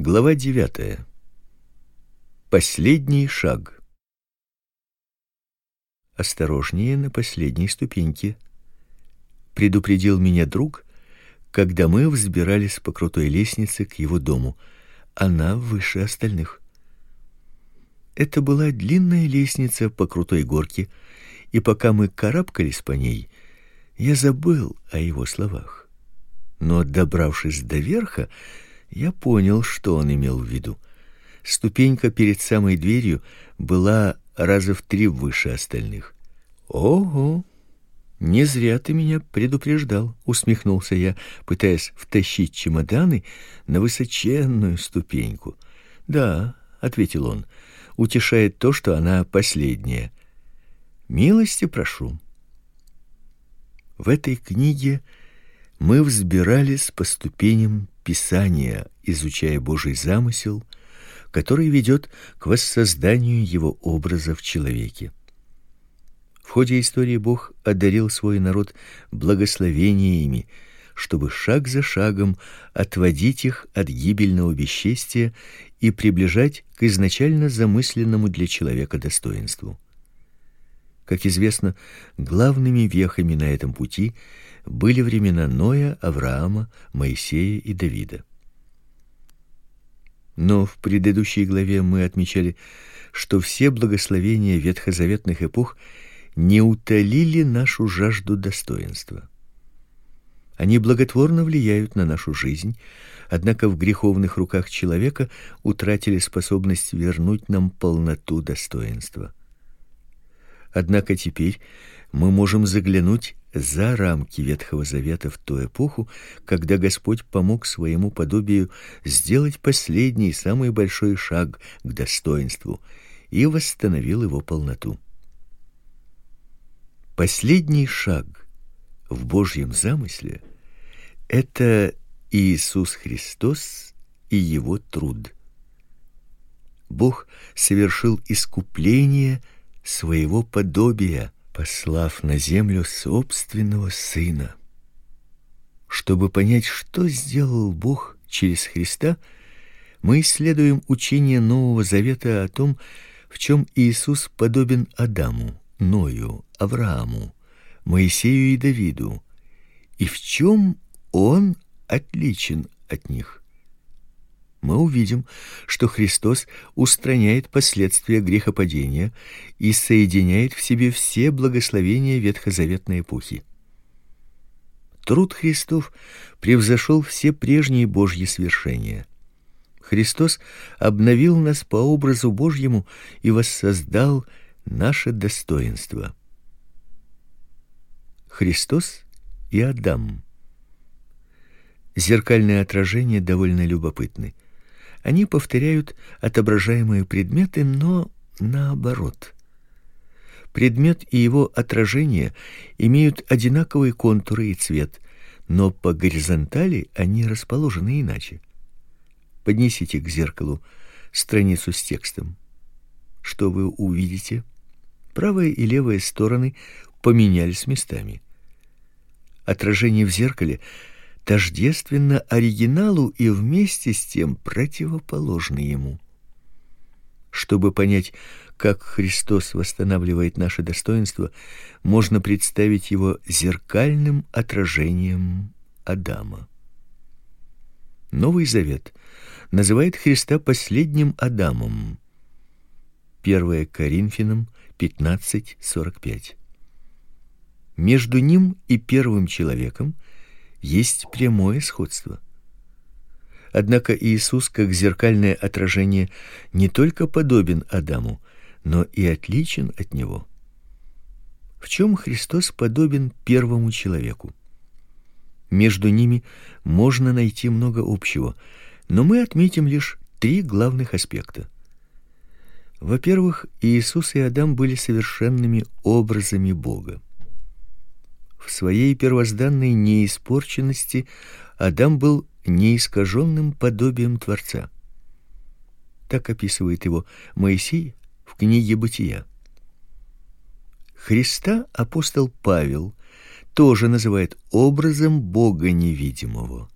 Глава 9. Последний шаг. Осторожнее на последней ступеньке, предупредил меня друг, когда мы взбирались по крутой лестнице к его дому. Она выше остальных. Это была длинная лестница по крутой горке, и пока мы карабкались по ней, я забыл о его словах. Но добравшись до верха, я понял, что он имел в виду. Ступенька перед самой дверью была раза в три выше остальных. Ого! Не зря ты меня предупреждал, усмехнулся я, пытаясь втащить чемоданы на высоченную ступеньку. Да, ответил он. Утешает то, что она последняя. Милости прошу. В этой книге мы взбирались по ступеням Писания, изучая Божий замысел, который ведет к воссозданию его образа в человеке. В ходе истории Бог одарил свой народ благословениями, чтобы шаг за шагом отводить их от гибельного бесчестия и приближать к изначально замысленному для человека достоинству. Как известно, главными вехами на этом пути были времена Ноя, Авраама, Моисея и Давида. Но в предыдущей главе мы отмечали, что все благословения ветхозаветных эпох не утолили нашу жажду достоинства. Они благотворно влияют на нашу жизнь, однако в греховных руках человека утратили способность вернуть нам полноту достоинства. Однако теперь мы можем заглянуть за рамки Ветхого Завета в ту эпоху, когда Господь помог своему подобию сделать последний, самый большой шаг к достоинству и восстановил его полноту. Последний шаг в Божьем замысле это Иисус Христос и его труд. Бог совершил искупление своего подобия послав на землю собственного сына. Чтобы понять, что сделал Бог через Христа, мы исследуем учение Нового Завета о том, в чем Иисус подобен Адаму, Ною, Аврааму, Моисею и Давиду, и в чем он отличен от них мы увидим, что Христос устраняет последствия грехопадения и соединяет в себе все благословения ветхозаветной эпохи. Труд Христов превзошел все прежние Божьи свершения. Христос обновил нас по образу Божьему и воссоздал наше достоинство. Христос и Адам. Зеркальные отражения довольно любопытны. Они повторяют отображаемые предметы, но наоборот. Предмет и его отражение имеют одинаковые контуры и цвет, но по горизонтали они расположены иначе. Поднесите к зеркалу страницу с текстом. Что вы увидите? Правая и левая стороны поменялись местами. Отражение в зеркале тождественно оригиналу и вместе с тем противоположны ему. Чтобы понять, как Христос восстанавливает наше достоинство, можно представить его зеркальным отражением Адама. Новый Завет называет Христа последним Адамом. 1 Коринфянам 15:45. Между ним и первым человеком есть прямое сходство. Однако Иисус, как зеркальное отражение, не только подобен Адаму, но и отличен от него. В чем Христос подобен первому человеку? Между ними можно найти много общего, но мы отметим лишь три главных аспекта. Во-первых, Иисус и Адам были совершенными образами Бога. В своей первозданной неиспорченности Адам был неискаженным подобием Творца. Так описывает его Моисей в книге Бытия. Христа апостол Павел тоже называет образом Бога невидимого.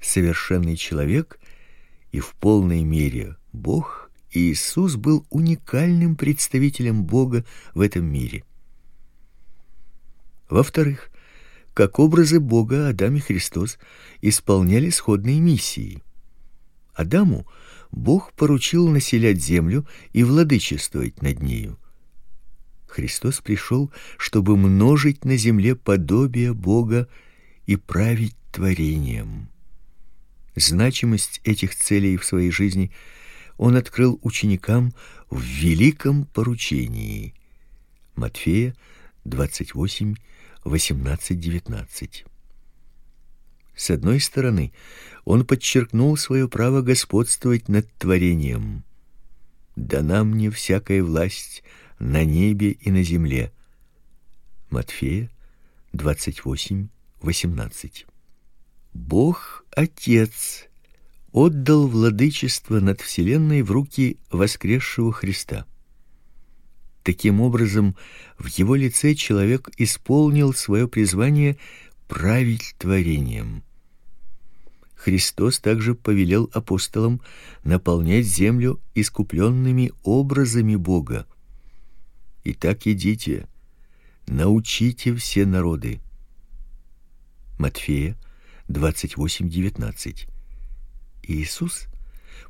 Совершенный человек и в полной мере Бог, Иисус был уникальным представителем Бога в этом мире. Во-вторых, как образы Бога Адам и Христос исполняли сходные миссии. Адаму Бог поручил населять землю и владычествовать над нею. Христос пришел, чтобы множить на земле подобие Бога и править творением. Значимость этих целей в своей жизни он открыл ученикам в великом поручении. Матфея 28 18-19. С одной стороны, он подчеркнул свое право господствовать над творением. Дана мне всякая власть на небе и на земле. Матфея 28:18. Бог Отец отдал владычество над вселенной в руки воскресшего Христа. Таким образом, в его лице человек исполнил свое призвание править творением. Христос также повелел апостолам наполнять землю искупленными образами Бога. Итак, идите, научите все народы. Матфея 28:19. Иисус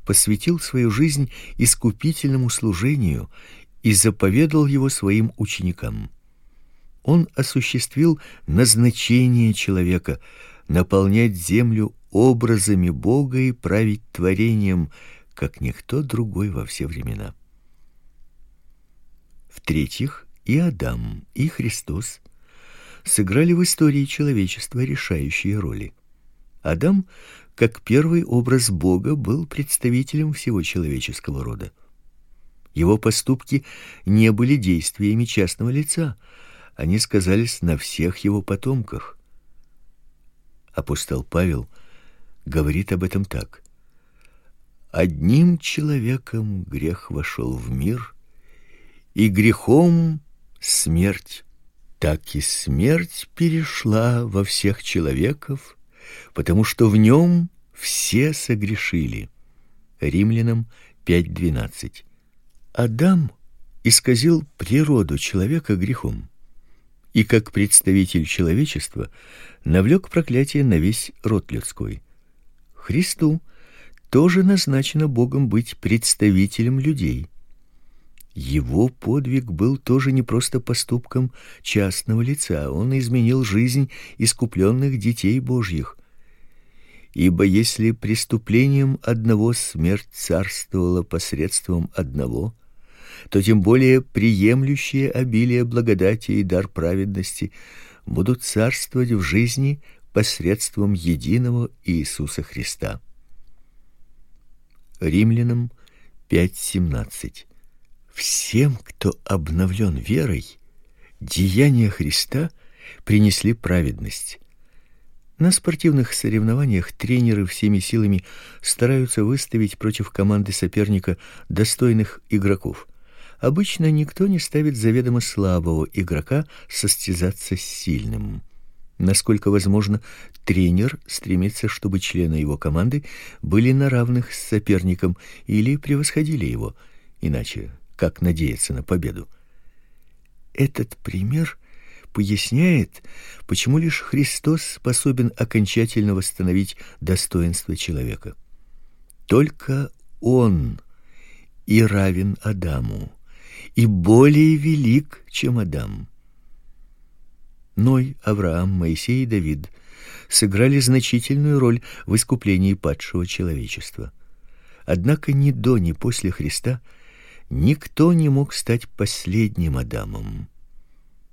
посвятил свою жизнь искупительному служению и заповедал его своим ученикам. Он осуществил назначение человека наполнять землю образами Бога и править творением, как никто другой во все времена. В-третьих, и Адам, и Христос сыграли в истории человечества решающие роли. Адам, как первый образ Бога, был представителем всего человеческого рода. Его поступки не были действиями частного лица, они сказались на всех его потомках. Апостол Павел говорит об этом так: Одним человеком грех вошел в мир, и грехом смерть. Так и смерть перешла во всех человеков, потому что в нем все согрешили. Римлянам 5:12. Адам исказил природу человека грехом и как представитель человечества навлек проклятие на весь род людской. Христу тоже назначено Богом быть представителем людей. Его подвиг был тоже не просто поступком частного лица, он изменил жизнь искупленных детей Божьих. Ибо если преступлением одного смерть царствовала посредством одного, то тем более приемлющие обилие благодати и дар праведности будут царствовать в жизни посредством единого Иисуса Христа. Римлянам 5:17. Всем, кто обновлен верой, деяния Христа принесли праведность. На спортивных соревнованиях тренеры всеми силами стараются выставить против команды соперника достойных игроков. Обычно никто не ставит заведомо слабого игрока состязаться с сильным. Насколько возможно, тренер стремится, чтобы члены его команды были на равных с соперником или превосходили его. Иначе как надеяться на победу? Этот пример поясняет, почему лишь Христос способен окончательно восстановить достоинство человека. Только он и равен Адаму и более велик, чем Адам. Ной, Авраам, Моисей и Давид сыграли значительную роль в искуплении падшего человечества. Однако ни до, ни после Христа никто не мог стать последним Адамом.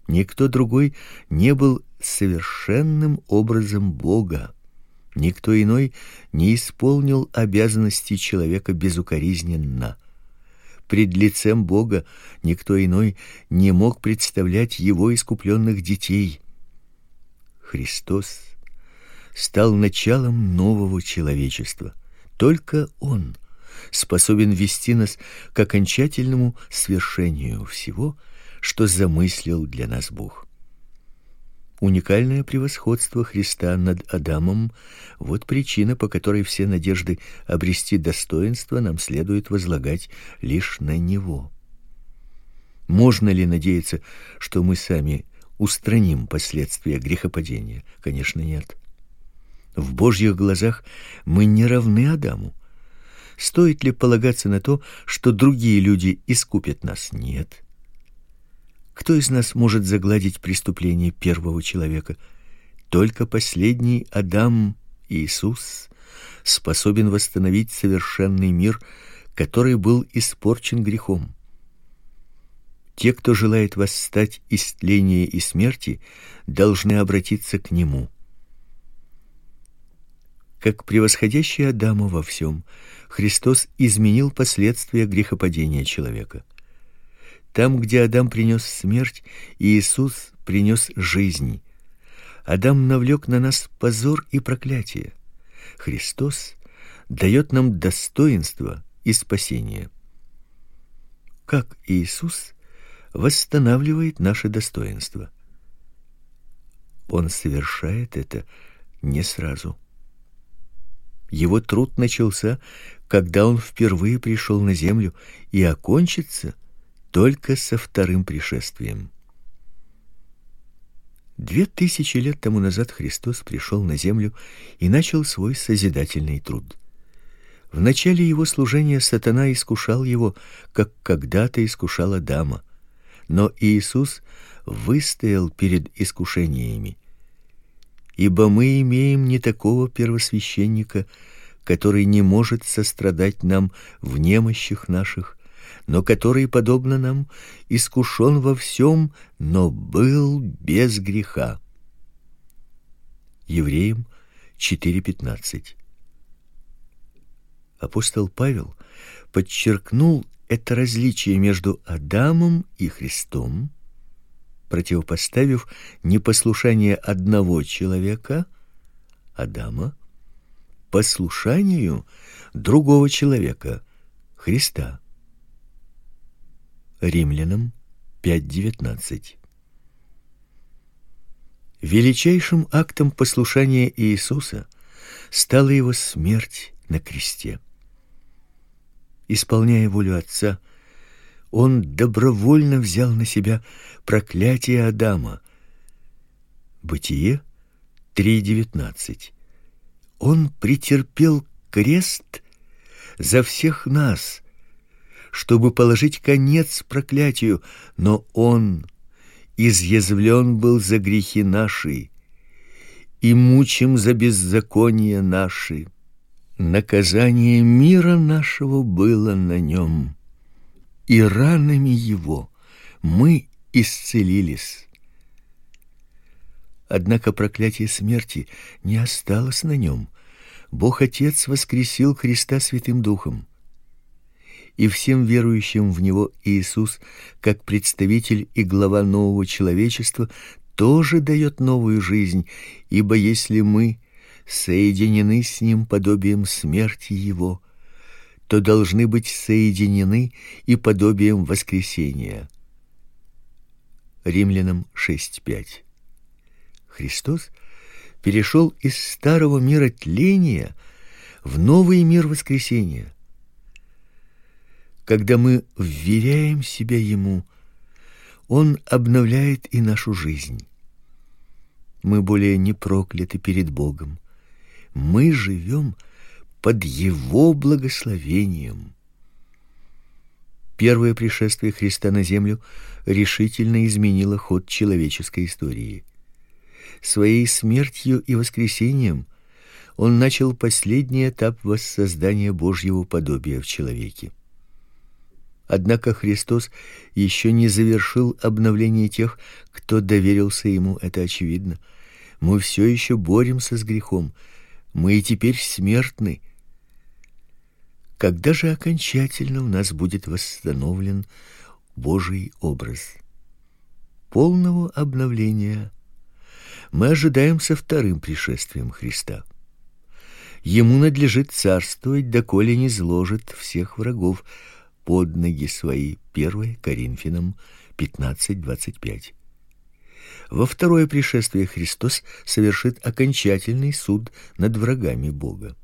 Никто другой не был совершенным образом Бога. Никто иной не исполнил обязанности человека безукоризненно пред лицем Бога никто иной не мог представлять его искупленных детей. Христос стал началом нового человечества. Только он способен вести нас к окончательному свершению всего, что замыслил для нас Бог. Уникальное превосходство Христа над Адамом вот причина, по которой все надежды обрести достоинство нам следует возлагать лишь на него. Можно ли надеяться, что мы сами устраним последствия грехопадения? Конечно, нет. В Божьих глазах мы не равны Адаму. Стоит ли полагаться на то, что другие люди искупят нас? Нет. Кто из нас может загладить преступление первого человека? Только последний Адам Иисус способен восстановить совершенный мир, который был испорчен грехом. Те, кто желает восстать из тления и смерти, должны обратиться к нему. Как превосходящий Адама во всем, Христос изменил последствия грехопадения человека. Там, где Адам принес смерть, Иисус принес жизнь. Адам навлек на нас позор и проклятие. Христос дает нам достоинство и спасение. Как Иисус восстанавливает наше достоинство? Он совершает это не сразу. Его труд начался, когда он впервые пришел на землю, и окончится – только со вторым пришествием. Две тысячи лет тому назад Христос пришел на землю и начал свой созидательный труд. В начале его служения сатана искушал его, как когда-то искушал Адама, но Иисус выстоял перед искушениями. Ибо мы имеем не такого первосвященника, который не может сострадать нам в немощах наших, но который, подобно нам, искушен во всем, но был без греха. Евреям 4:15. Апостол Павел подчеркнул это различие между Адамом и Христом, противопоставив непослушание одного человека, Адама, послушанию другого человека, Христа. Римлянам 5:19. Величайшим актом послушания Иисуса стала его смерть на кресте. Исполняя волю Отца, он добровольно взял на себя проклятие Адама. Бытие 3:19. Он претерпел крест за всех нас чтобы положить конец проклятию, но он изъязвлен был за грехи наши и мучим за беззакония наши. Наказание мира нашего было на нем, и ранами его мы исцелились. Однако проклятие смерти не осталось на нем. Бог Отец воскресил Христа Святым Духом и всем верующим в него Иисус, как представитель и глава нового человечества, тоже дает новую жизнь, ибо если мы соединены с ним подобием смерти его, то должны быть соединены и подобием воскресения. Римлянам 6:5. Христос перешел из старого мира тления в новый мир воскресения. Когда мы вверяем себя ему, он обновляет и нашу жизнь. Мы более не прокляты перед Богом. Мы живем под его благословением. Первое пришествие Христа на землю решительно изменило ход человеческой истории. Своей смертью и воскресением он начал последний этап воссоздания Божьего подобия в человеке. Однако Христос еще не завершил обновление тех, кто доверился ему, это очевидно. Мы все еще боремся с грехом. Мы и теперь смертны. Когда же окончательно у нас будет восстановлен Божий образ? Полного обновления мы ожидаем со вторым пришествием Христа. Ему надлежит царствовать, доколе не зложит всех врагов, под ноги свои. 1 Коринфянам 15:25. Во второе пришествие Христос совершит окончательный суд над врагами Бога.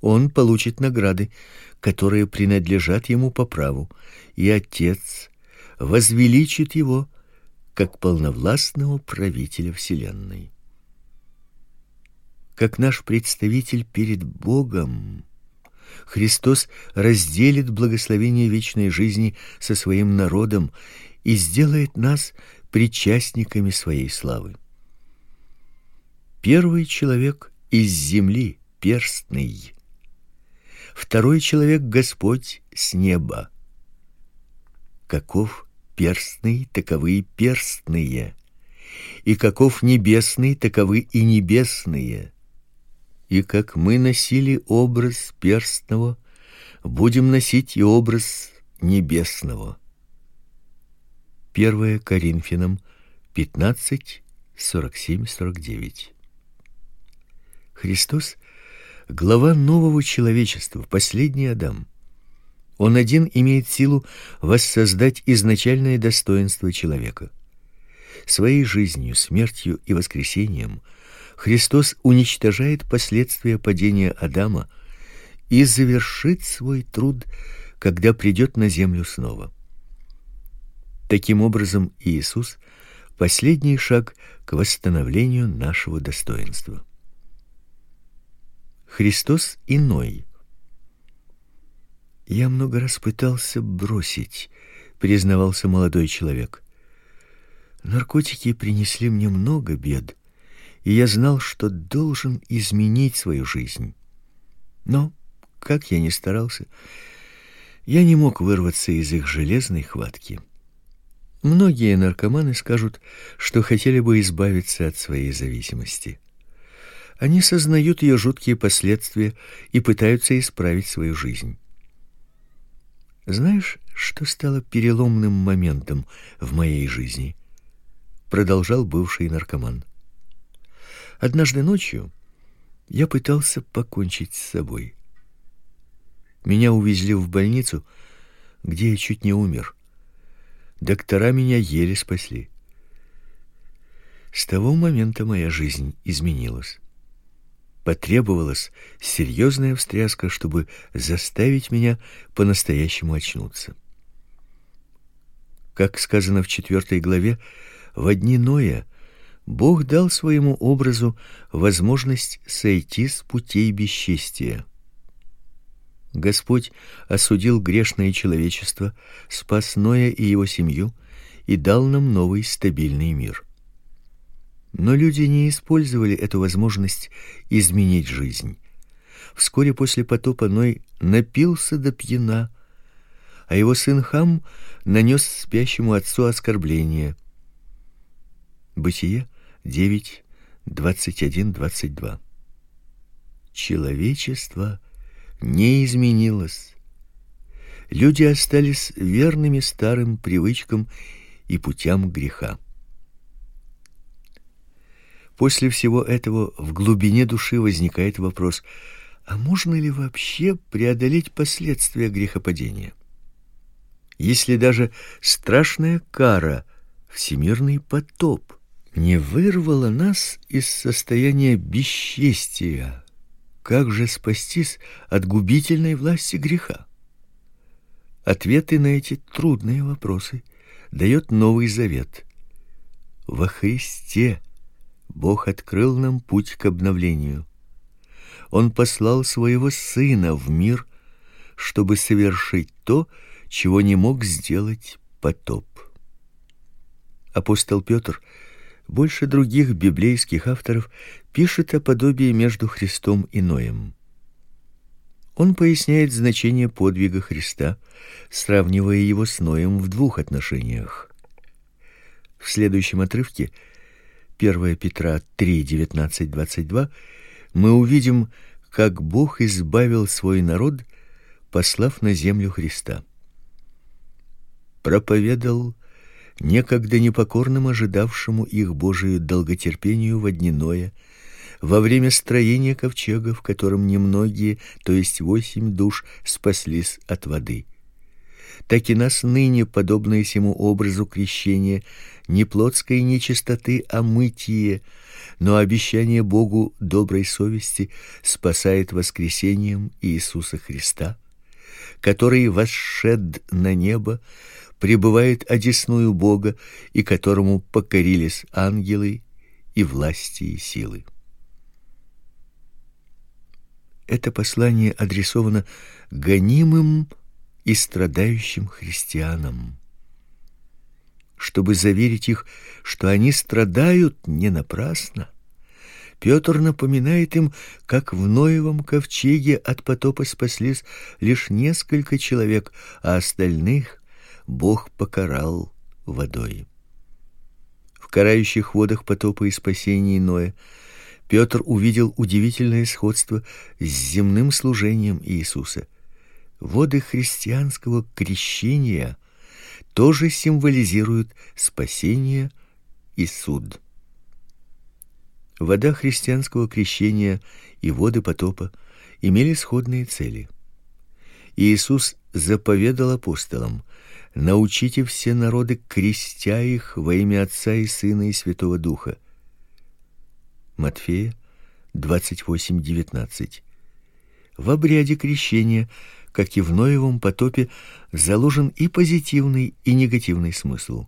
Он получит награды, которые принадлежат ему по праву, и Отец возвеличит его как полновластного правителя вселенной. Как наш представитель перед Богом, Христос разделит благословение вечной жизни со своим народом и сделает нас причастниками своей славы. Первый человек из земли перстный. Второй человек Господь с неба. Каков перстный, таковы и перстные. И каков небесный, таковы и небесные. И как мы носили образ перстного, будем носить и образ небесного. 1 Коринфянам 15 47-49. Христос глава нового человечества, последний Адам. Он один имеет силу воссоздать изначальное достоинство человека. Своей жизнью, смертью и воскресением Христос уничтожает последствия падения Адама и завершит свой труд, когда придет на землю снова. Таким образом, Иисус последний шаг к восстановлению нашего достоинства. Христос иной. Я много раз пытался бросить, признавался молодой человек. Наркотики принесли мне много бед, и я знал, что должен изменить свою жизнь. Но как я ни старался, я не мог вырваться из их железной хватки. Многие наркоманы скажут, что хотели бы избавиться от своей зависимости. Они сознают ее жуткие последствия и пытаются исправить свою жизнь. Знаешь, что стало переломным моментом в моей жизни? продолжал бывший наркоман. Однажды ночью я пытался покончить с собой. Меня увезли в больницу, где я чуть не умер. Доктора меня еле спасли. С того момента моя жизнь изменилась. Потребовалась серьезная встряска, чтобы заставить меня по-настоящему очнуться. Как сказано в четвертой главе, в дни Ноя Бог дал своему образу возможность сойти с путей бесчестия. Господь осудил грешное человечество, спас Ноя и его семью и дал нам новый стабильный мир. Но люди не использовали эту возможность изменить жизнь. Вскоре после потопа Ной напился до пьяна, а его сын Хам нанес спящему отцу оскорбление. Бытие 9 21 22. Человечество не изменилось. Люди остались верными старым привычкам и путям греха. После всего этого в глубине души возникает вопрос: а можно ли вообще преодолеть последствия грехопадения? Если даже страшная кара, всемирный потоп не вырвала нас из состояния бесчестия, как же спастись от губительной власти греха? Ответы на эти трудные вопросы дает Новый Завет. Во Христе Бог открыл нам путь к обновлению. Он послал своего сына в мир, чтобы совершить то, чего не мог сделать потоп. Апостол Петр больше других библейских авторов пишет о подобии между Христом и Ноем. Он поясняет значение подвига Христа, сравнивая его с Ноем в двух отношениях. В следующем отрывке 1 Петра 3:19-22 мы увидим, как Бог избавил свой народ, послав на землю Христа. Проповедовал некогда непокорным ожидавшему их Божию долготерпению в дни Ноя, во время строения ковчега, в котором немногие, то есть восемь душ, спаслись от воды. так и нас ныне, подобные сему образу крещения, не плотской нечистоты, а мытие, но обещание Богу доброй совести спасает воскресением Иисуса Христа, который восшед на небо, пребывает одесную Бога и которому покорились ангелы и власти и силы. Это послание адресовано гонимым и страдающим христианам, чтобы заверить их, что они страдают не напрасно. Петр напоминает им, как в Ноевом ковчеге от потопа спаслись лишь несколько человек, а остальных Бог покарал водой. В карающих водах потопа и спасения Ноя Петр увидел удивительное сходство с земным служением Иисуса. Воды христианского крещения тоже символизируют спасение и суд. Вода христианского крещения и воды потопа имели сходные цели. Иисус заповедал апостолам: "Научите все народы, крестя их во имя Отца и Сына и Святого Духа". Матфея 28:19. В обряде крещения, как и в Ноевом потопе, заложен и позитивный, и негативный смысл.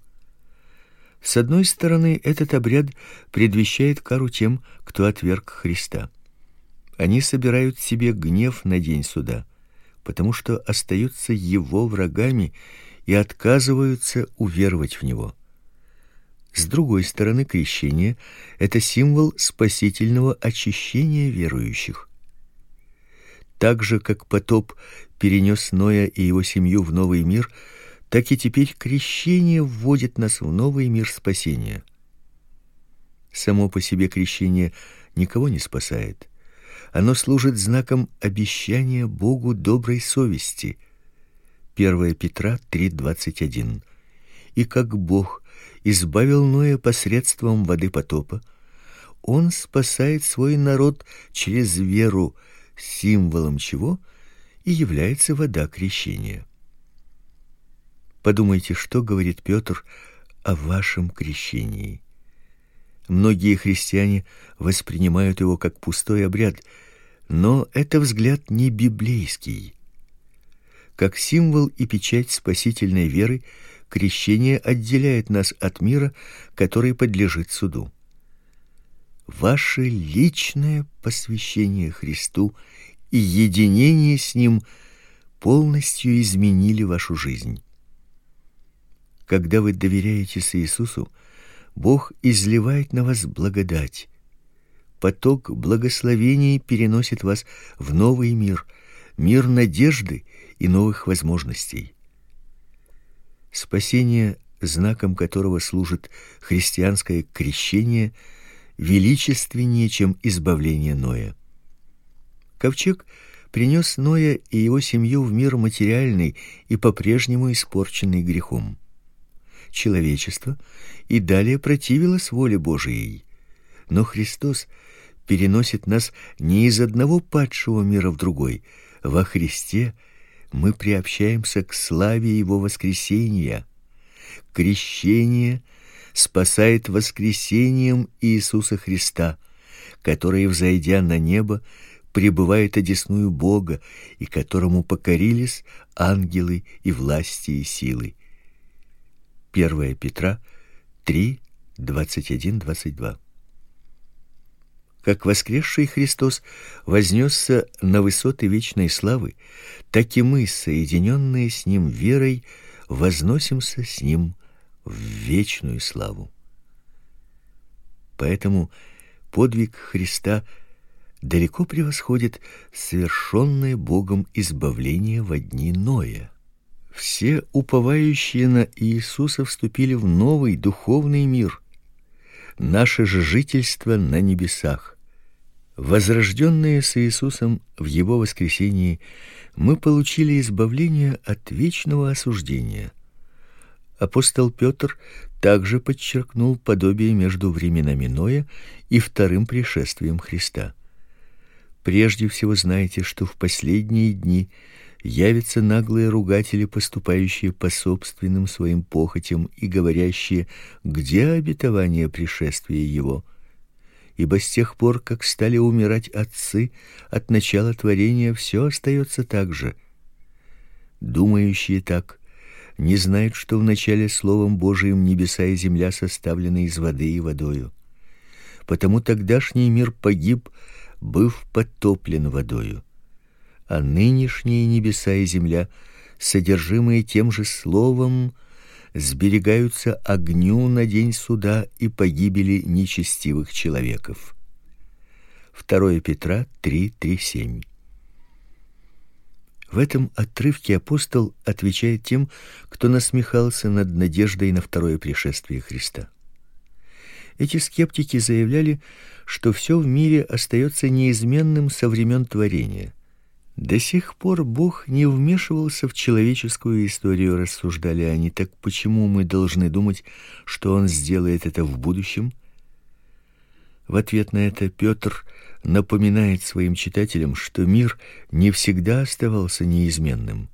С одной стороны, этот обряд предвещает кару тем, кто отверг Христа. Они собирают себе гнев на день суда, потому что остаются его врагами и отказываются уверовать в него. С другой стороны, крещение это символ спасительного очищения верующих. Так же как потоп перенес Ноя и его семью в новый мир, так и теперь крещение вводит нас в новый мир спасения. Само по себе крещение никого не спасает. Оно служит знаком обещания Богу доброй совести. 1 Петра 3:21. И как Бог избавил Ноя посредством воды потопа, он спасает свой народ через веру, символом чего и является вода крещения. Подумайте, что говорит Петр о вашем крещении. Многие христиане воспринимают его как пустой обряд, но это взгляд не библейский. Как символ и печать спасительной веры, крещение отделяет нас от мира, который подлежит суду. Ваше личное посвящение Христу и единение с ним полностью изменили вашу жизнь. Когда вы доверяетесь Иисусу, Бог изливает на вас благодать. Поток благословений переносит вас в новый мир, мир надежды и новых возможностей. Спасение, знаком которого служит христианское крещение, величественнее, чем избавление Ноя. Ковчег принес Ноя и его семью в мир материальный и по-прежнему испорченный грехом человечество и далее противилось воле Божией. Но Христос переносит нас не из одного падшего мира в другой. Во Христе мы приобщаемся к славе его воскресения. Крещение спасает воскресением Иисуса Христа, который, взойдя на небо, пребывает одесную Бога и которому покорились ангелы и власти и силы. 1 Петра 3 21-22. Как воскресший Христос вознесся на высоты вечной славы, так и мы, соединенные с ним верой, возносимся с ним в вечную славу. Поэтому подвиг Христа далеко превосходит совершенное Богом избавление во дни Ноя. Все уповающие на Иисуса вступили в новый духовный мир. Наше же жительство на небесах. Возрожденные с Иисусом в его воскресении, мы получили избавление от вечного осуждения. Апостол Петр также подчеркнул подобие между временами Ноя и вторым пришествием Христа. Прежде всего знайте, что в последние дни явятся наглые ругатели, поступающие по собственным своим похотям и говорящие: где обетование пришествия его? Ибо с тех пор, как стали умирать отцы от начала творения, все остается так же. Думающие так не знают, что в начале словом Божиим небеса и земля составлены из воды и водою. Потому тогдашний мир погиб, быв потоплен водою а нынешние небеса и земля, содержимые тем же словом, сберегаются огню на день суда и погибели нечестивых человеков. 2 Петра 3:3-7. В этом отрывке апостол отвечает тем, кто насмехался над надеждой на второе пришествие Христа. Эти скептики заявляли, что все в мире остается неизменным со времен творения. До сих пор Бог не вмешивался в человеческую историю, рассуждали они. Так почему мы должны думать, что он сделает это в будущем? В ответ на это Петр напоминает своим читателям, что мир не всегда оставался неизменным.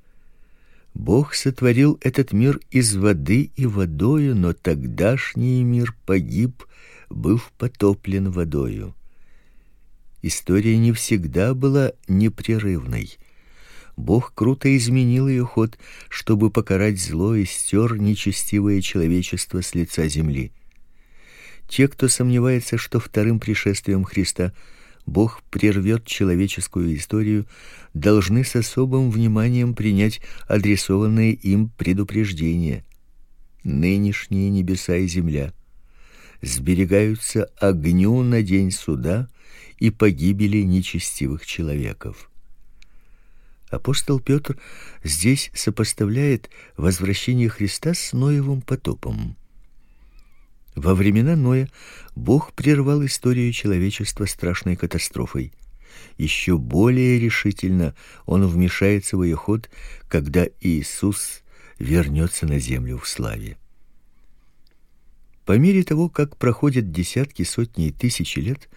Бог сотворил этот мир из воды и водою, но тогдашний мир погиб, быв потоплен водою история не всегда была непрерывной. Бог круто изменил ее ход, чтобы покарать зло и стер нечестивое человечество с лица земли. Те, кто сомневается, что вторым пришествием Христа Бог прервет человеческую историю, должны с особым вниманием принять адресованные им предупреждения. Нынешние небеса и земля сберегаются огню на день суда и погибели нечестивых человеков. Апостол Петр здесь сопоставляет возвращение Христа с Ноевым потопом. Во времена Ноя Бог прервал историю человечества страшной катастрофой. Еще более решительно он вмешается в ее ход, когда Иисус вернется на землю в славе. По мере того, как проходят десятки, сотни и тысячи лет,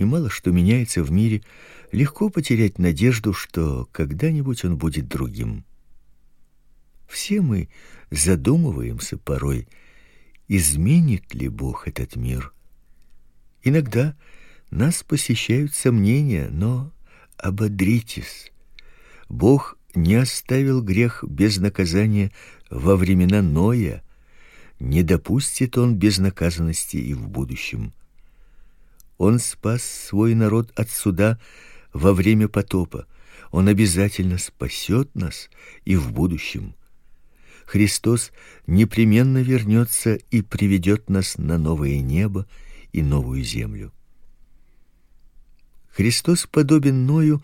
и мало что меняется в мире, легко потерять надежду, что когда-нибудь он будет другим. Все мы задумываемся порой, изменит ли Бог этот мир. Иногда нас посещают сомнения, но ободритесь. Бог не оставил грех без наказания во времена Ноя не допустит он безнаказанности и в будущем. Он спас свой народ от суда во время потопа. Он обязательно спасет нас и в будущем. Христос непременно вернется и приведет нас на новое небо и новую землю. Христос подобен Ною,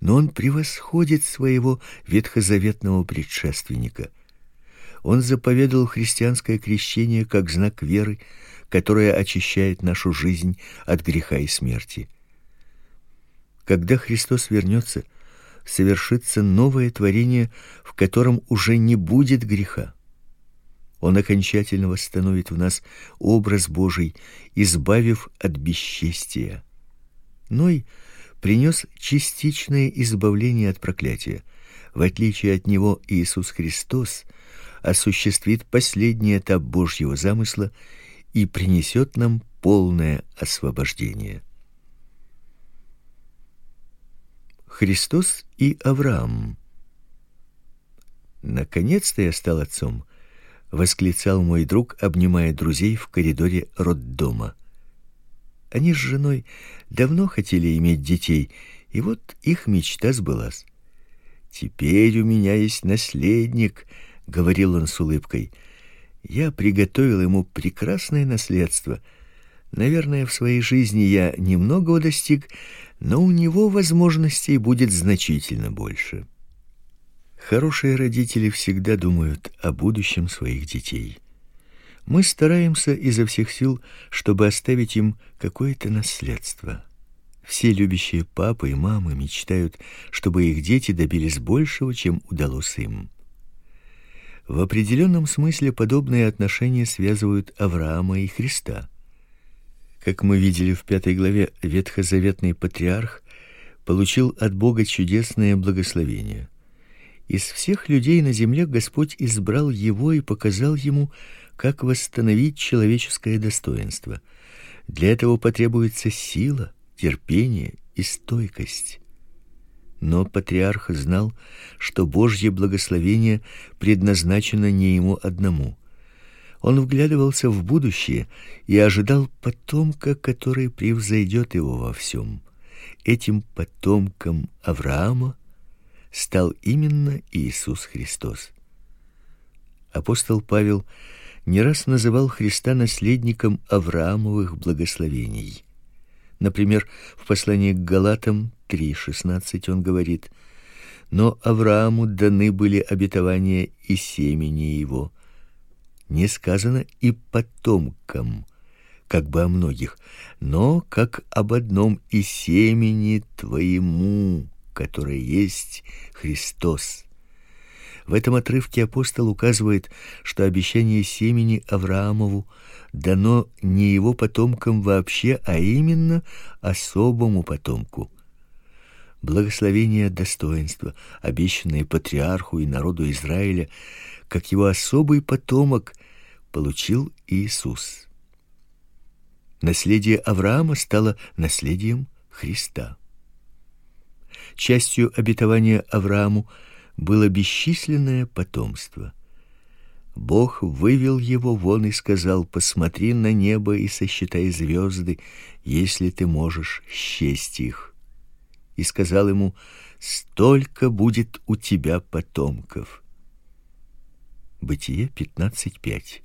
но он превосходит своего ветхозаветного предшественника. Он заповедовал христианское крещение как знак веры, которое очищает нашу жизнь от греха и смерти. Когда Христос вернется, совершится новое творение, в котором уже не будет греха. Он окончательно восстановит в нас образ Божий, избавив от бесчестия. Ной принес частичное избавление от проклятия. В отличие от него Иисус Христос – осуществит последний этап Божьего замысла и принесет нам полное освобождение. Христос и Авраам. Наконец-то я стал отцом, восклицал мой друг, обнимая друзей в коридоре роддома. Они с женой давно хотели иметь детей, и вот их мечта сбылась. Теперь у меня есть наследник, говорил он с улыбкой. Я приготовил ему прекрасное наследство. Наверное, в своей жизни я немного достиг, но у него возможностей будет значительно больше. Хорошие родители всегда думают о будущем своих детей. Мы стараемся изо всех сил, чтобы оставить им какое-то наследство. Все любящие папы и мамы мечтают, чтобы их дети добились большего, чем удалось им. В определенном смысле подобные отношения связывают Авраама и Христа. Как мы видели в пятой главе, ветхозаветный патриарх получил от Бога чудесное благословение. Из всех людей на земле Господь избрал его и показал ему, как восстановить человеческое достоинство. Для этого потребуется сила, терпение и стойкость. Но патриарх знал, что Божье благословение предназначено не ему одному. Он вглядывался в будущее и ожидал потомка, который превзойдет его во всем. Этим потомком Авраама стал именно Иисус Христос. Апостол Павел не раз называл Христа наследником Авраамовых благословений. Например, в послании к Галатам 3:16 он говорит: "Но Аврааму даны были обетования и семени его". Не сказано и потомкам, как бы о многих, но как об одном и семени твоему которое есть Христос. В этом отрывке апостол указывает, что обещание семени Авраамову дано не его потомкам вообще, а именно особому потомку. Благословение достоинства, обещанное патриарху и народу Израиля, как его особый потомок, получил Иисус. Наследие Авраама стало наследием Христа. Частью обетования Аврааму было бесчисленное потомство. Бог вывел его вон и сказал: "Посмотри на небо и сосчитай звезды, если ты можешь счесть их". И сказал ему: "Столько будет у тебя потомков". Бытие 15:5.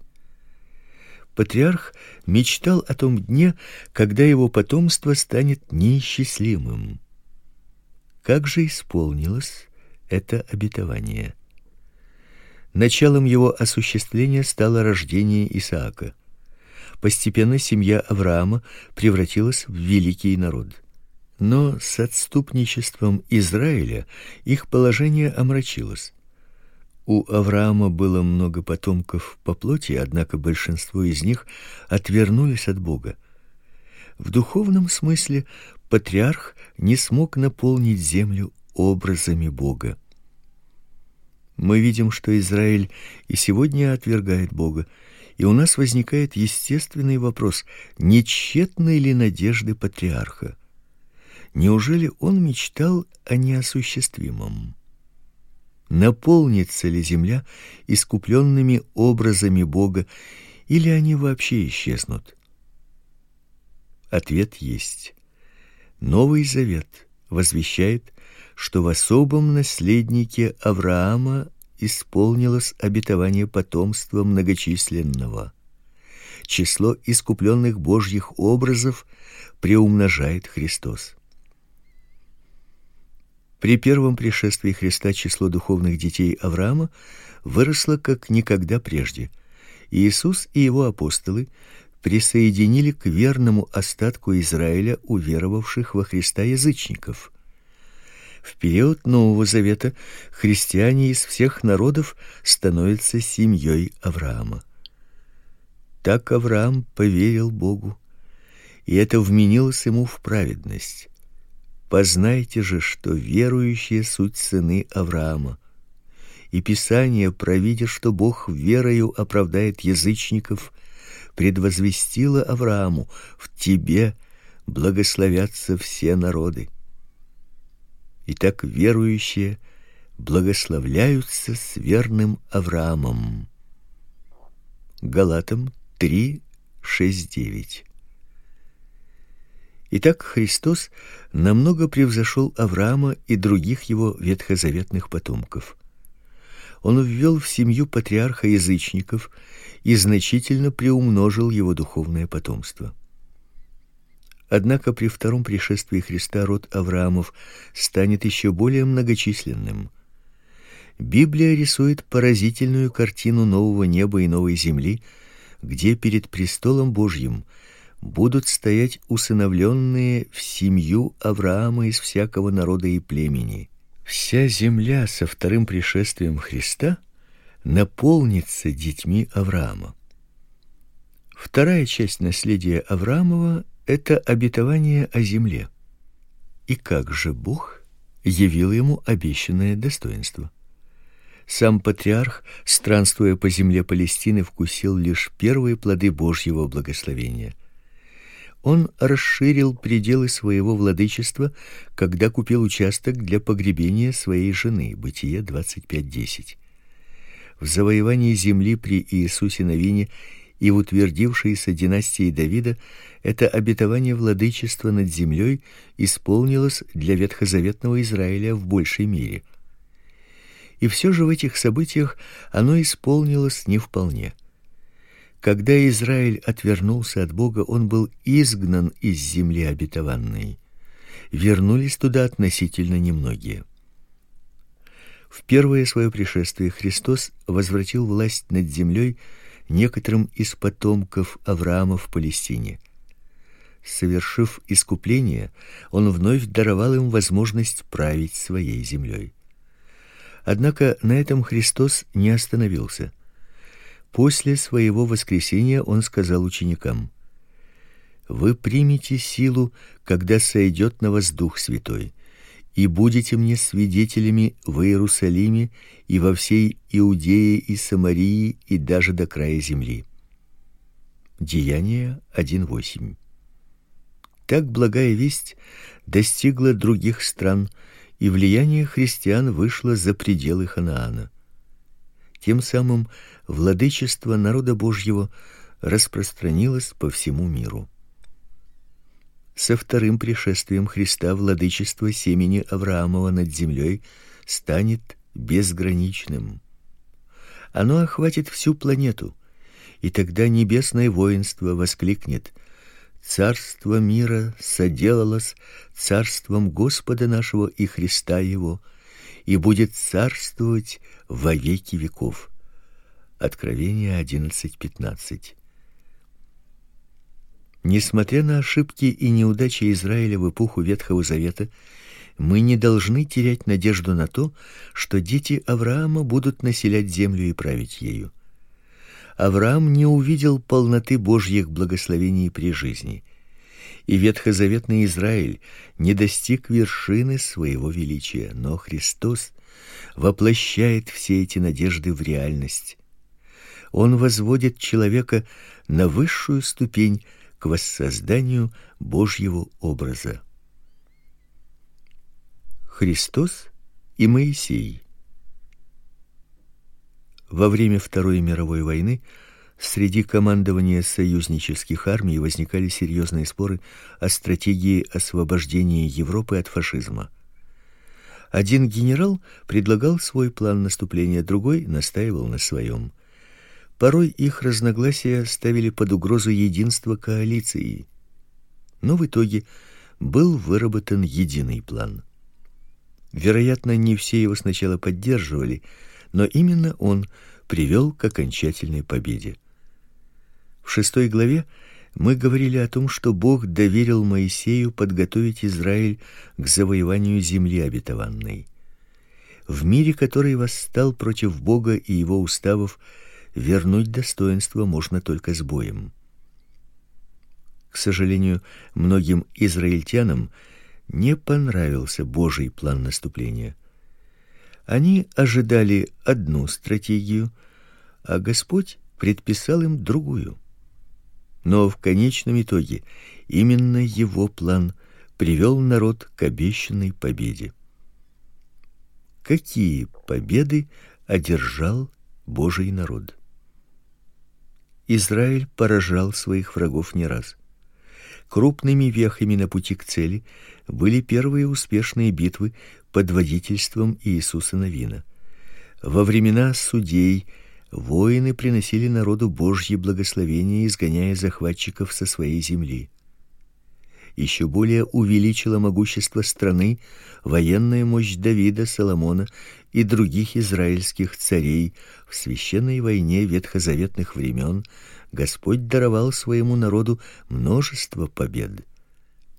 Патриарх мечтал о том дне, когда его потомство станет неисчислимым. Как же исполнилось это обетование? Началом его осуществления стало рождение Исаака. Постепенно семья Авраама превратилась в великий народ. Но с отступничеством Израиля их положение омрачилось. У Авраама было много потомков по плоти, однако большинство из них отвернулись от Бога. В духовном смысле патриарх не смог наполнить землю образами Бога. Мы видим, что Израиль и сегодня отвергает Бога, и у нас возникает естественный вопрос: не тщетны ли надежды патриарха? Неужели он мечтал о неосуществимом? Наполнится ли земля искупленными образами Бога, или они вообще исчезнут? Ответ есть. Новый Завет возвещает, что в особом наследнике Авраама исполнилось обетование потомства многочисленного. Число искупленных Божьих образов приумножает Христос. При первом пришествии Христа число духовных детей Авраама выросло как никогда прежде. Иисус и его апостолы присоединили к верному остатку Израиля уверовавших во Христа язычников. В период Нового Завета христиане из всех народов становятся семьей Авраама. Так Авраам поверил Богу, и это вменилось ему в праведность. Познайте же, что верующие суть сыны Авраама. И Писание, провидя, что Бог верою оправдает язычников, предвозвестила Аврааму: в тебе благословятся все народы. Итак, верующие благословляются с верным Авраамом. Галатам 3:6-9. Итак, Христос намного превзошел Авраама и других его ветхозаветных потомков. Он ввел в семью патриарха язычников и значительно приумножил его духовное потомство. Однако при втором пришествии Христа род Авраамов станет еще более многочисленным. Библия рисует поразительную картину нового неба и новой земли, где перед престолом Божьим будут стоять усыновленные в семью Авраама из всякого народа и племени. Вся земля со вторым пришествием Христа – наполнится детьми Авраама. Вторая часть наследия Авраамова это обетование о земле. И как же Бог явил ему обещанное достоинство? Сам патриарх, странствуя по земле Палестины, вкусил лишь первые плоды Божьего благословения. Он расширил пределы своего владычества, когда купил участок для погребения своей жены. Бытие 25:10. В завоевании земли при Иисусе Новине и в утвердившейся династии Давида это обетование владычества над землей исполнилось для ветхозаветного Израиля в большей мере. И все же в этих событиях оно исполнилось не вполне. Когда Израиль отвернулся от Бога, он был изгнан из земли обетованной. Вернулись туда относительно немногие. В первое свое пришествие Христос возвратил власть над землей некоторым из потомков Авраама в Палестине. Совершив искупление, он вновь даровал им возможность править своей землей. Однако на этом Христос не остановился. После своего воскресения он сказал ученикам: Вы примете силу, когда сойдет на вас Дух Святой, и будете мне свидетелями в Иерусалиме и во всей Иудее и Самарии и даже до края земли. Деяния 1:8. Так благая весть достигла других стран, и влияние христиан вышло за пределы Ханаана. Тем самым владычество народа Божьего распространилось по всему миру. Со вторым пришествием Христа владычество семени Авраамова над землей станет безграничным. Оно охватит всю планету, и тогда небесное воинство воскликнет: Царство мира соделалось царством Господа нашего и Христа его, и будет царствовать во веки веков. Откровение 11:15. Несмотря на ошибки и неудачи Израиля в эпоху Ветхого Завета, мы не должны терять надежду на то, что дети Авраама будут населять землю и править ею. Авраам не увидел полноты Божьих благословений при жизни, и ветхозаветный Израиль не достиг вершины своего величия, но Христос воплощает все эти надежды в реальность. Он возводит человека на высшую ступень к воссозданию Божьего образа. Христос и Моисей. Во время Второй мировой войны среди командования союзнических армий возникали серьезные споры о стратегии освобождения Европы от фашизма. Один генерал предлагал свой план наступления, другой настаивал на своем. Порой их разногласия ставили под угрозу единство коалиции. Но в итоге был выработан единый план. Вероятно, не все его сначала поддерживали, но именно он привел к окончательной победе. В шестой главе мы говорили о том, что Бог доверил Моисею подготовить Израиль к завоеванию земли обетованной. В мире, который восстал против Бога и его уставов, вернуть достоинство можно только с боем. К сожалению, многим израильтянам не понравился Божий план наступления. Они ожидали одну стратегию, а Господь предписал им другую. Но в конечном итоге именно его план привел народ к обещанной победе. Какие победы одержал Божий народ? Израиль поражал своих врагов не раз. Крупными вехами на пути к цели были первые успешные битвы под водительством Иисуса Навина. Во времена судей воины приносили народу Божье благословение, изгоняя захватчиков со своей земли. Еще более увеличила могущество страны военная мощь Давида, Соломона и других израильских царей в священной войне ветхозаветных времен. Господь даровал своему народу множество побед.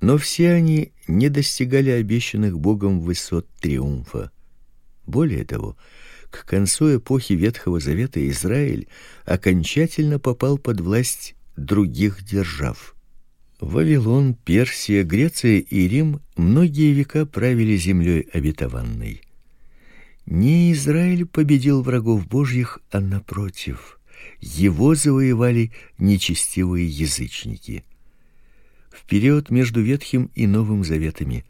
Но все они не достигали обещанных Богом высот триумфа. Более того, к концу эпохи Ветхого Завета Израиль окончательно попал под власть других держав. Вавилон, Персия, Греция и Рим многие века правили землей обетованной. Не Израиль победил врагов Божьих, а напротив, его завоевали нечестивые язычники. В период между Ветхим и Новым Заветами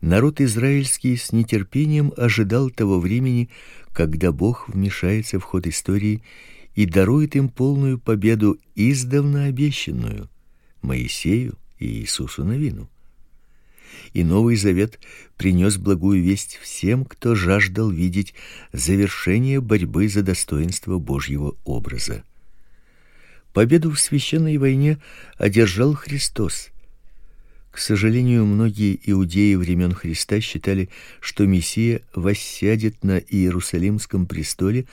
народ израильский с нетерпением ожидал того времени, когда Бог вмешается в ход истории и дарует им полную победу, издавна обещанную Моисею и Иисусу Навину и Новый Завет принес благую весть всем, кто жаждал видеть завершение борьбы за достоинство Божьего образа. Победу в священной войне одержал Христос. К сожалению, многие иудеи времен Христа считали, что Мессия воссядет на Иерусалимском престоле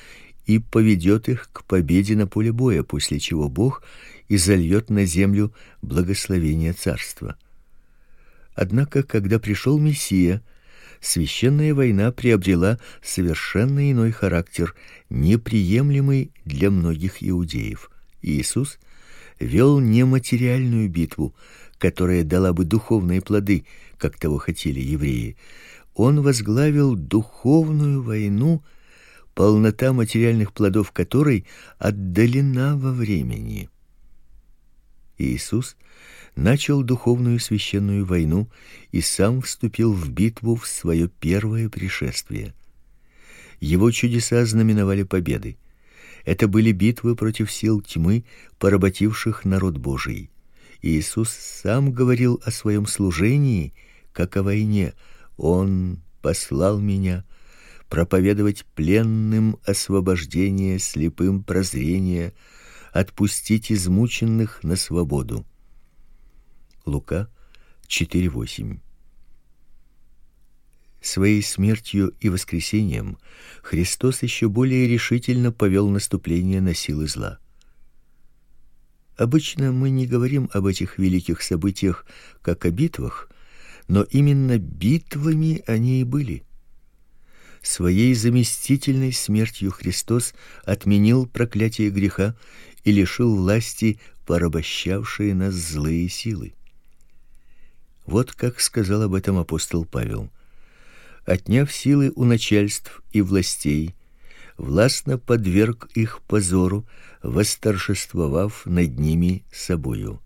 и поведет их к победе на поле боя, после чего Бог изольет на землю благословение царства. Однако, когда пришел Мессия, священная война приобрела совершенно иной характер, неприемлемый для многих иудеев. Иисус вел не материальную битву, которая дала бы духовные плоды, как того хотели евреи. Он возглавил духовную войну, полнота материальных плодов которой отдалена во времени. Иисус начал духовную священную войну и сам вступил в битву в свое первое пришествие. Его чудеса знаменовали победы. Это были битвы против сил тьмы, поработивших народ Божий. Иисус сам говорил о своем служении, как о войне. Он послал меня проповедовать пленным освобождение, слепым прозрение, отпустить измученных на свободу. Лука 4:8. Своей смертью и воскресением Христос еще более решительно повел наступление на силы зла. Обычно мы не говорим об этих великих событиях как о битвах, но именно битвами они и были. Своей заместительной смертью Христос отменил проклятие греха и лишил власти порабощавшие нас злые силы. Вот как сказал об этом апостол Павел: отняв силы у начальств и властей, властно подверг их позору, восторжествовав над ними собою.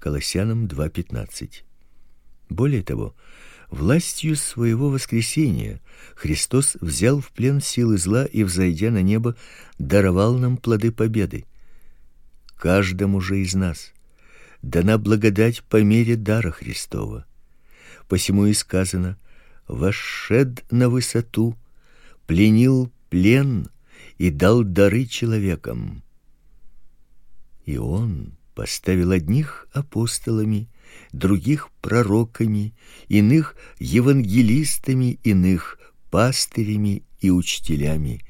Колоссянам 2:15. Более того, властью своего воскресения Христос взял в плен силы зла и взойдя на небо, даровал нам плоды победы. Каждому же из нас дана благодать по мере дара Христова. Посему и сказано: "Вошед на высоту, пленил плен и дал дары человекам". И он поставил одних апостолами, других пророками, иных евангелистами, иных пастырями и учителями.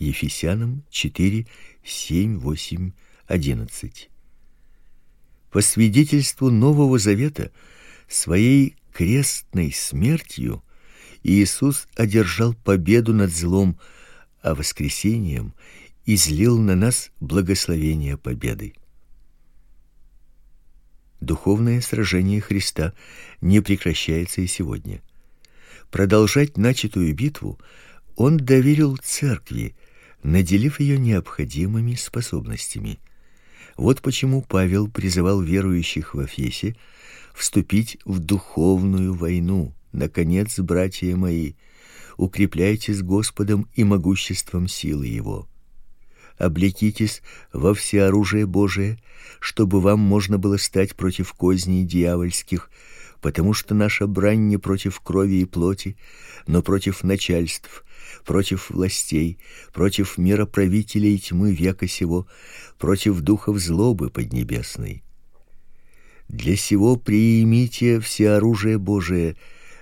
Ефесянам 4 7 8 11 по свидетельству Нового Завета, своей крестной смертью Иисус одержал победу над злом, а воскресением излил на нас благословение победы. Духовное сражение Христа не прекращается и сегодня. Продолжать начатую битву он доверил церкви, наделив ее необходимыми способностями – вот почему Павел призывал верующих в Эфесе вступить в духовную войну. Наконец, братья мои, укрепляйтесь Господом и могуществом силы его. Облекитесь во всеоружие Божие, чтобы вам можно было стать против козней дьявольских, потому что наша брань не против крови и плоти, но против начальств, против властей, против мироправителей тьмы века сего, против духов злобы поднебесной. Для сего приимите все оружие Божие,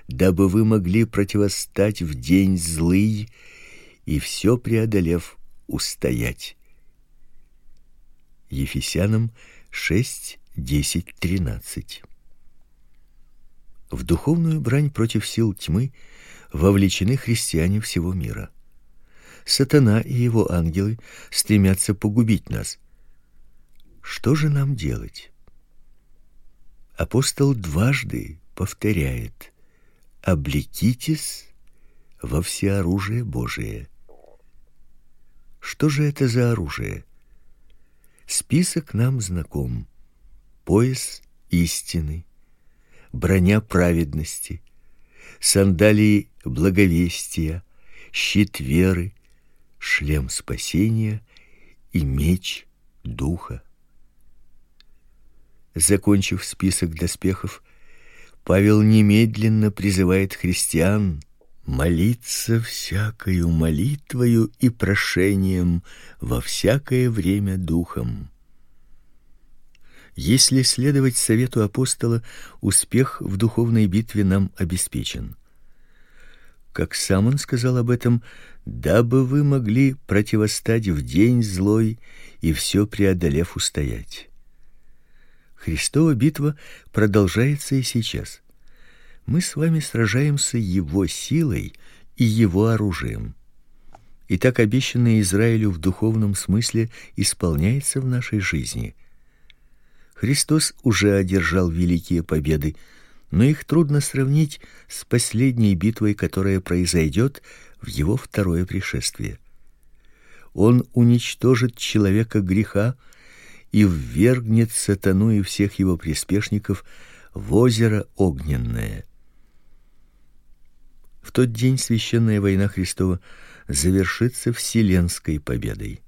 дабы вы могли противостать в день злый и все преодолев устоять. Ефесянам 6 10 13. В духовную брань против сил тьмы вовлечены христиане всего мира. Сатана и его ангелы стремятся погубить нас. Что же нам делать? Апостол дважды повторяет: "Облекитесь во всеоружие Божие. Что же это за оружие? Список нам знаком. Пояс истины, броня праведности, сандалии благовестия, щит веры, шлем спасения и меч духа. Закончив список доспехов, Павел немедленно призывает христиан молиться всякою молитвою и прошением во всякое время духом. Если следовать совету апостола, успех в духовной битве нам обеспечен. Как сам он сказал об этом, дабы вы могли противостать в день злой и все преодолев устоять. Христова битва продолжается и сейчас. Мы с вами сражаемся его силой и его оружием. И так обещанное Израилю в духовном смысле исполняется в нашей жизни. Христос уже одержал великие победы, но их трудно сравнить с последней битвой, которая произойдет в его второе пришествие. Он уничтожит человека греха, и ввергнет сатану и всех его приспешников в озеро огненное. В тот день священная война Христова завершится вселенской победой.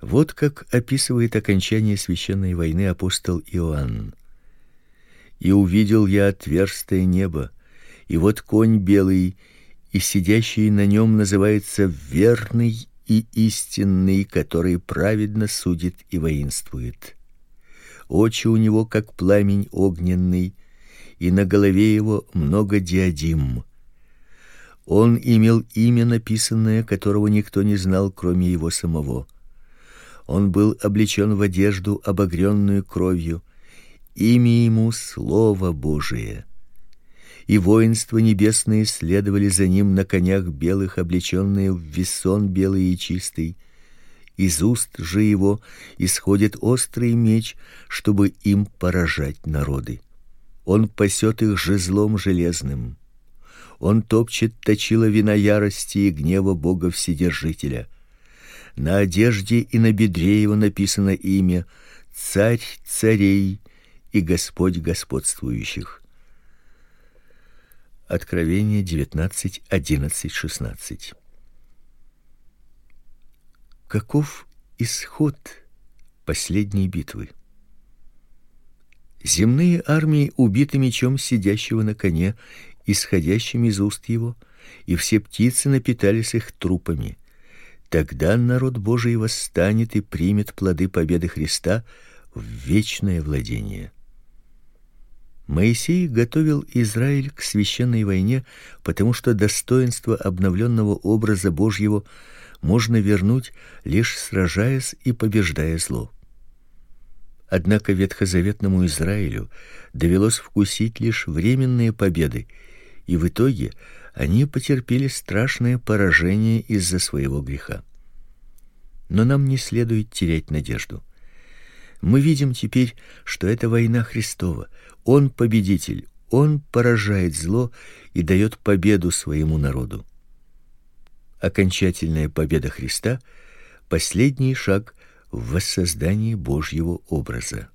Вот как описывает окончание священной войны апостол Иоанн. И увидел я отверстое небо, и вот конь белый, и сидящий на нем называется верный и истинный, который праведно судит и воинствует. Очи у него как пламень огненный, и на голове его много диадим. Он имел имя написанное, которого никто не знал, кроме его самого. Он был облечен в одежду, обогренную кровью. Имя ему слово Божие и воинства небесные следовали за ним на конях белых, облеченные в весон белый и чистый. Из уст же его исходит острый меч, чтобы им поражать народы. Он пасет их жезлом железным. Он топчет точила вина ярости и гнева Бога Вседержителя. На одежде и на бедре его написано имя Царь царей и Господь господствующих. Откровение 19:11-16. Каков исход последней битвы? Земные армии убиты мечом сидящего на коне, исходящим из уст его, и все птицы напитались их трупами. Тогда народ Божий восстанет и примет плоды победы Христа в вечное владение. Моисей готовил Израиль к священной войне, потому что достоинство обновленного образа Божьего можно вернуть лишь сражаясь и побеждая зло. Однако ветхозаветному Израилю довелось вкусить лишь временные победы, и в итоге они потерпели страшное поражение из-за своего греха. Но нам не следует терять надежду. Мы видим теперь, что это война Христова. Он победитель, он поражает зло и дает победу своему народу. Окончательная победа Христа последний шаг в воссоздании Божьего образа.